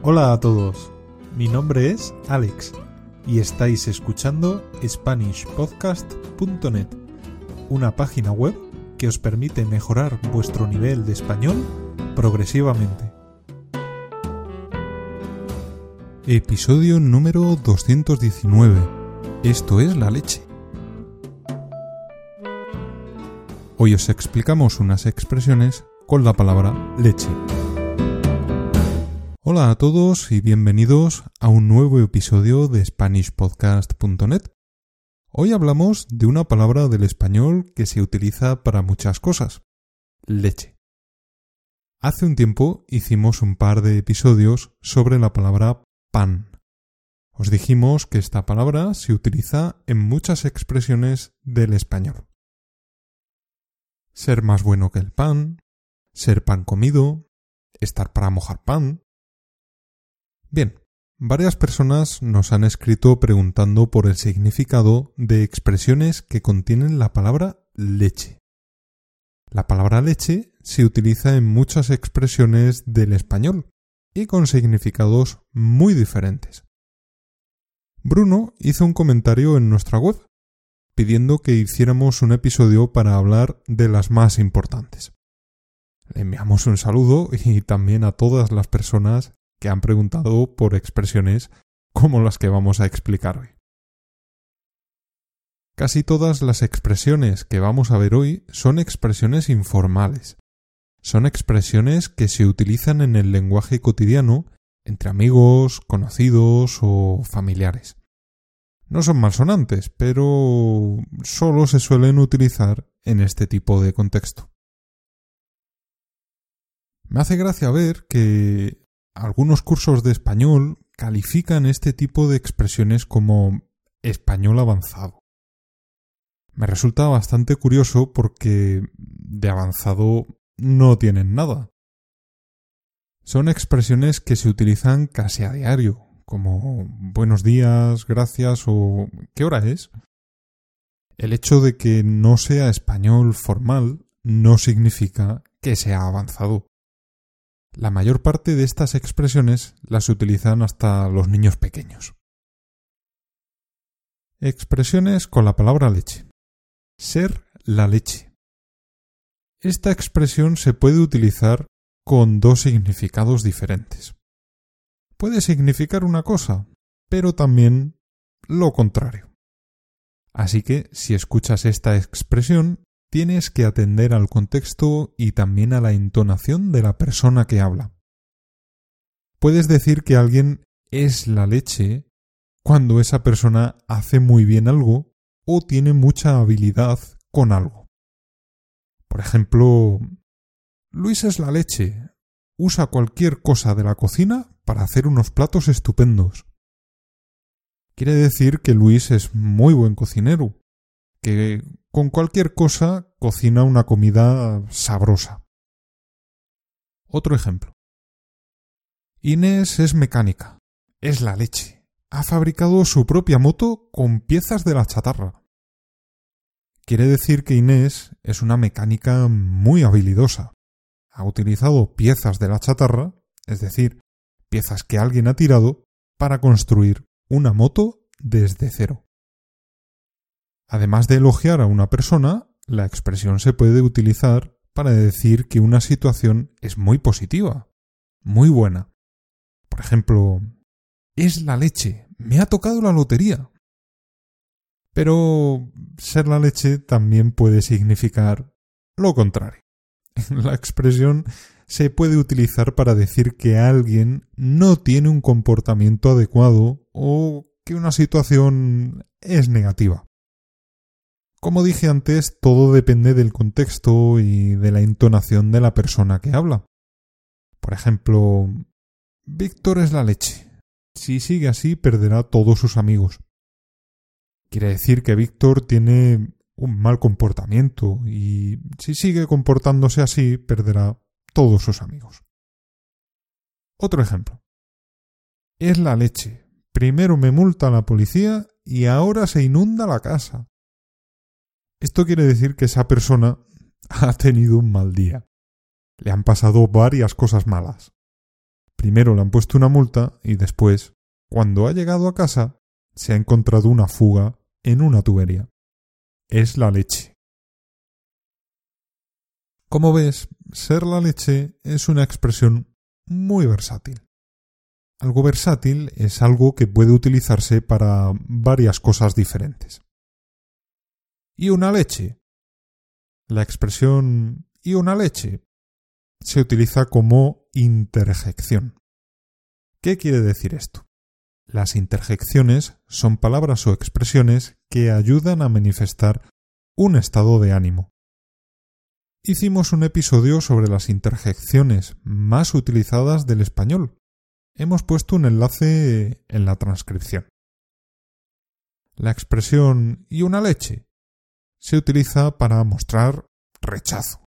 Hola a todos, mi nombre es Alex y estáis escuchando SpanishPodcast.net, una página web que os permite mejorar vuestro nivel de español progresivamente. Episodio número 219. Esto es la leche. Hoy os explicamos unas expresiones con la palabra leche. Hola a todos y bienvenidos a un nuevo episodio de SpanishPodcast.net. Hoy hablamos de una palabra del español que se utiliza para muchas cosas, leche. Hace un tiempo hicimos un par de episodios sobre la palabra pan. Os dijimos que esta palabra se utiliza en muchas expresiones del español. Ser más bueno que el pan, ser pan comido, estar para mojar pan, Bien, varias personas nos han escrito preguntando por el significado de expresiones que contienen la palabra leche. La palabra leche se utiliza en muchas expresiones del español y con significados muy diferentes. Bruno hizo un comentario en nuestra web pidiendo que hiciéramos un episodio para hablar de las más importantes. Le enviamos un saludo y también a todas las personas que han preguntado por expresiones como las que vamos a explicar hoy. Casi todas las expresiones que vamos a ver hoy son expresiones informales. Son expresiones que se utilizan en el lenguaje cotidiano entre amigos, conocidos o familiares. No son malsonantes, pero solo se suelen utilizar en este tipo de contexto. Me hace gracia ver que algunos cursos de español califican este tipo de expresiones como español avanzado. Me resulta bastante curioso porque de avanzado no tienen nada. Son expresiones que se utilizan casi a diario, como buenos días, gracias o ¿qué hora es? El hecho de que no sea español formal no significa que sea avanzado. La mayor parte de estas expresiones las utilizan hasta los niños pequeños. Expresiones con la palabra leche. Ser la leche. Esta expresión se puede utilizar con dos significados diferentes. Puede significar una cosa, pero también lo contrario. Así que si escuchas esta expresión, tienes que atender al contexto y también a la entonación de la persona que habla. Puedes decir que alguien es la leche cuando esa persona hace muy bien algo o tiene mucha habilidad con algo. Por ejemplo, Luis es la leche. Usa cualquier cosa de la cocina para hacer unos platos estupendos. Quiere decir que Luis es muy buen cocinero, que con cualquier cosa cocina una comida sabrosa. Otro ejemplo. Inés es mecánica. Es la leche. Ha fabricado su propia moto con piezas de la chatarra. Quiere decir que Inés es una mecánica muy habilidosa. Ha utilizado piezas de la chatarra, es decir, piezas que alguien ha tirado, para construir una moto desde cero. Además de elogiar a una persona, la expresión se puede utilizar para decir que una situación es muy positiva, muy buena. Por ejemplo, es la leche, me ha tocado la lotería. Pero ser la leche también puede significar lo contrario. La expresión se puede utilizar para decir que alguien no tiene un comportamiento adecuado o que una situación es negativa. Como dije antes, todo depende del contexto y de la entonación de la persona que habla. Por ejemplo, Víctor es la leche. Si sigue así, perderá todos sus amigos. Quiere decir que Víctor tiene un mal comportamiento y si sigue comportándose así, perderá todos sus amigos. Otro ejemplo. Es la leche. Primero me multa la policía y ahora se inunda la casa. Esto quiere decir que esa persona ha tenido un mal día. Le han pasado varias cosas malas. Primero le han puesto una multa y después, cuando ha llegado a casa, se ha encontrado una fuga en una tubería. Es la leche. Como ves, ser la leche es una expresión muy versátil. Algo versátil es algo que puede utilizarse para varias cosas diferentes. ¿Y una leche? La expresión ¿y una leche? se utiliza como interjección. ¿Qué quiere decir esto? Las interjecciones son palabras o expresiones que ayudan a manifestar un estado de ánimo. Hicimos un episodio sobre las interjecciones más utilizadas del español, hemos puesto un enlace en la transcripción. La expresión y una leche se utiliza para mostrar rechazo.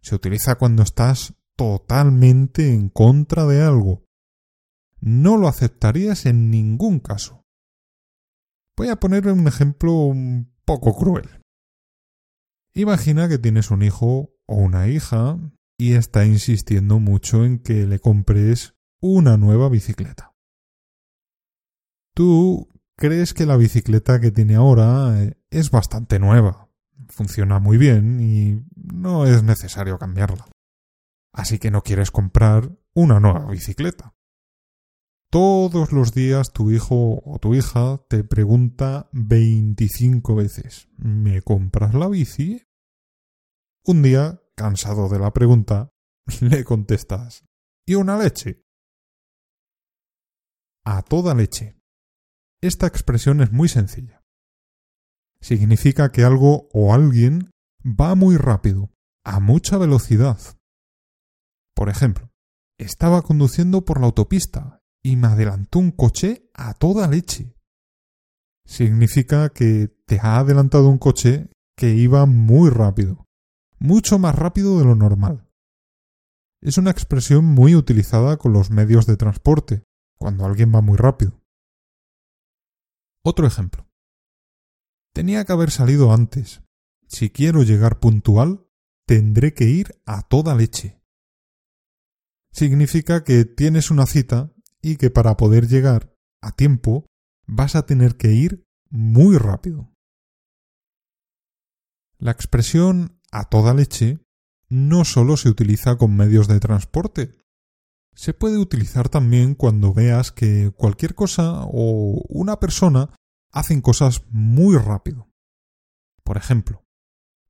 Se utiliza cuando estás totalmente en contra de algo. No lo aceptarías en ningún caso. Voy a poner un ejemplo un poco cruel. Imagina que tienes un hijo o una hija y está insistiendo mucho en que le compres una nueva bicicleta. Tú crees que la bicicleta que tiene ahora eh, es bastante nueva, funciona muy bien y no es necesario cambiarla. Así que no quieres comprar una nueva bicicleta. Todos los días tu hijo o tu hija te pregunta 25 veces ¿Me compras la bici? Un día, cansado de la pregunta, le contestas ¿Y una leche? a toda leche. Esta expresión es muy sencilla. Significa que algo o alguien va muy rápido, a mucha velocidad. Por ejemplo, estaba conduciendo por la autopista y me adelantó un coche a toda leche. Significa que te ha adelantado un coche que iba muy rápido, mucho más rápido de lo normal. Es una expresión muy utilizada con los medios de transporte, cuando alguien va muy rápido. Otro ejemplo. Tenía que haber salido antes. Si quiero llegar puntual, tendré que ir a toda leche. Significa que tienes una cita y que para poder llegar a tiempo vas a tener que ir muy rápido. La expresión a toda leche no solo se utiliza con medios de transporte, se puede utilizar también cuando veas que cualquier cosa o una persona hacen cosas muy rápido. Por ejemplo,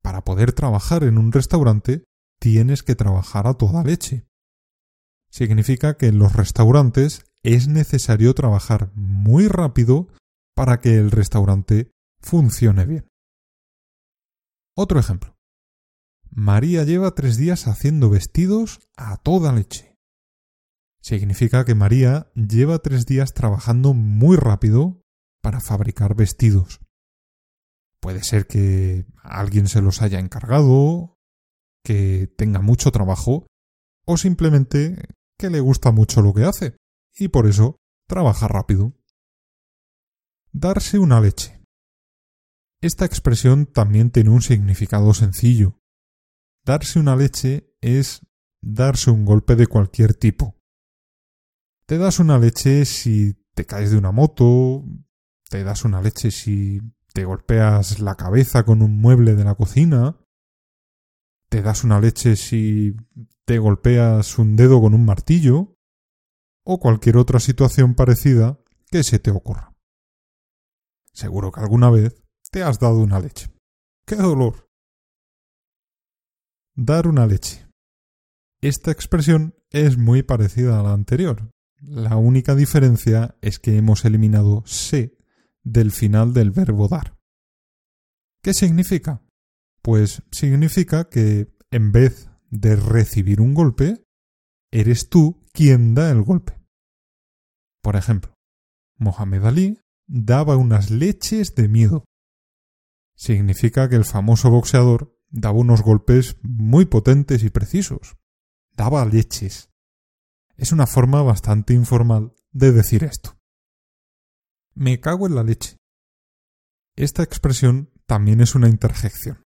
para poder trabajar en un restaurante tienes que trabajar a toda leche. Significa que en los restaurantes es necesario trabajar muy rápido para que el restaurante funcione bien. Otro ejemplo. María lleva tres días haciendo vestidos a toda leche. Significa que María lleva tres días trabajando muy rápido para fabricar vestidos. Puede ser que alguien se los haya encargado, que tenga mucho trabajo, o simplemente que le gusta mucho lo que hace, y por eso trabaja rápido. Darse una leche. Esta expresión también tiene un significado sencillo. Darse una leche es darse un golpe de cualquier tipo. Te das una leche si te caes de una moto, te das una leche si te golpeas la cabeza con un mueble de la cocina, te das una leche si te golpeas un dedo con un martillo, o cualquier otra situación parecida que se te ocurra. Seguro que alguna vez te has dado una leche. ¡Qué dolor! Dar una leche. Esta expresión es muy parecida a la anterior, la única diferencia es que hemos eliminado se del final del verbo dar. ¿Qué significa? Pues significa que en vez de recibir un golpe, eres tú quien da el golpe. Por ejemplo, Mohamed Ali daba unas leches de miedo. Significa que el famoso boxeador daba unos golpes muy potentes y precisos. Daba leches. Es una forma bastante informal de decir esto. Me cago en la leche. Esta expresión también es una interjección.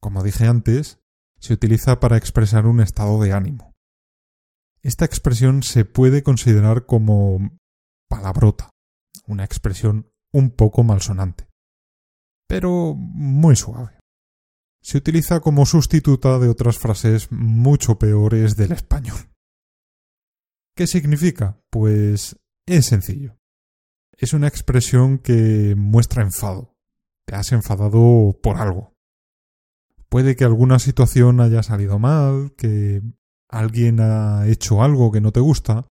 Como dije antes, se utiliza para expresar un estado de ánimo. esta expresión se puede considerar como palabrota, una expresión un poco malsonante, pero muy suave. Se utiliza como sustituta de otras frases mucho peores del español. ¿Qué significa? Pues es sencillo. Es una expresión que muestra enfado. Te has enfadado por algo. Puede que alguna situación haya salido mal, que alguien ha hecho algo que no te gusta,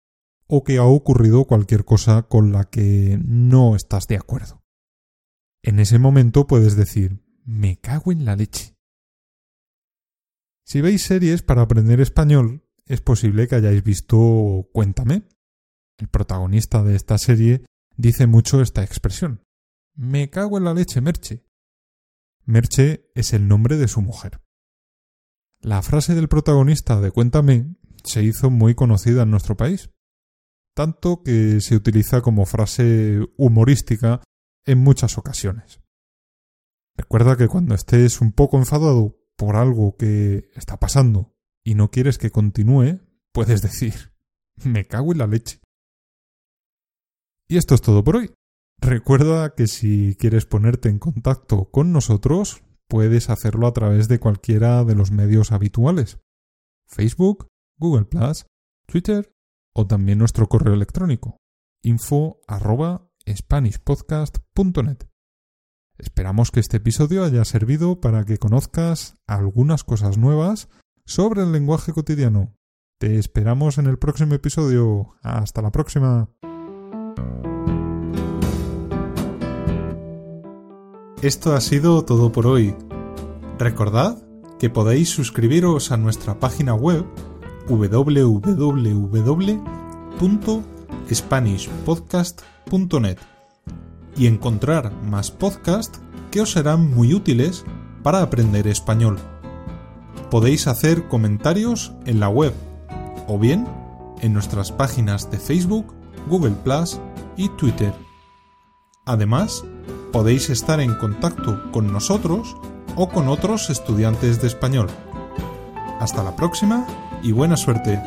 o que ha ocurrido cualquier cosa con la que no estás de acuerdo. En ese momento puedes decir me cago en la leche. Si veis series para aprender español, es posible que hayáis visto Cuéntame. El protagonista de esta serie dice mucho esta expresión. Me cago en la leche, Merche. Merche es el nombre de su mujer. La frase del protagonista de Cuéntame se hizo muy conocida en nuestro país, tanto que se utiliza como frase humorística en muchas ocasiones. Recuerda que cuando estés un poco enfadado por algo que está pasando y no quieres que continúe, puedes decir me cago en la leche. Y esto es todo por hoy. Recuerda que si quieres ponerte en contacto con nosotros, puedes hacerlo a través de cualquiera de los medios habituales. Facebook, Google ⁇ Twitter o también nuestro correo electrónico info Esperamos que este episodio haya servido para que conozcas algunas cosas nuevas sobre el lenguaje cotidiano. Te esperamos en el próximo episodio. Hasta la próxima. Esto ha sido todo por hoy. Recordad que podéis suscribiros a nuestra página web www.spanishpodcast.net y encontrar más podcasts que os serán muy útiles para aprender español. Podéis hacer comentarios en la web o bien en nuestras páginas de Facebook, Google Plus y Twitter. Además, podéis estar en contacto con nosotros o con otros estudiantes de español. Hasta la próxima y buena suerte.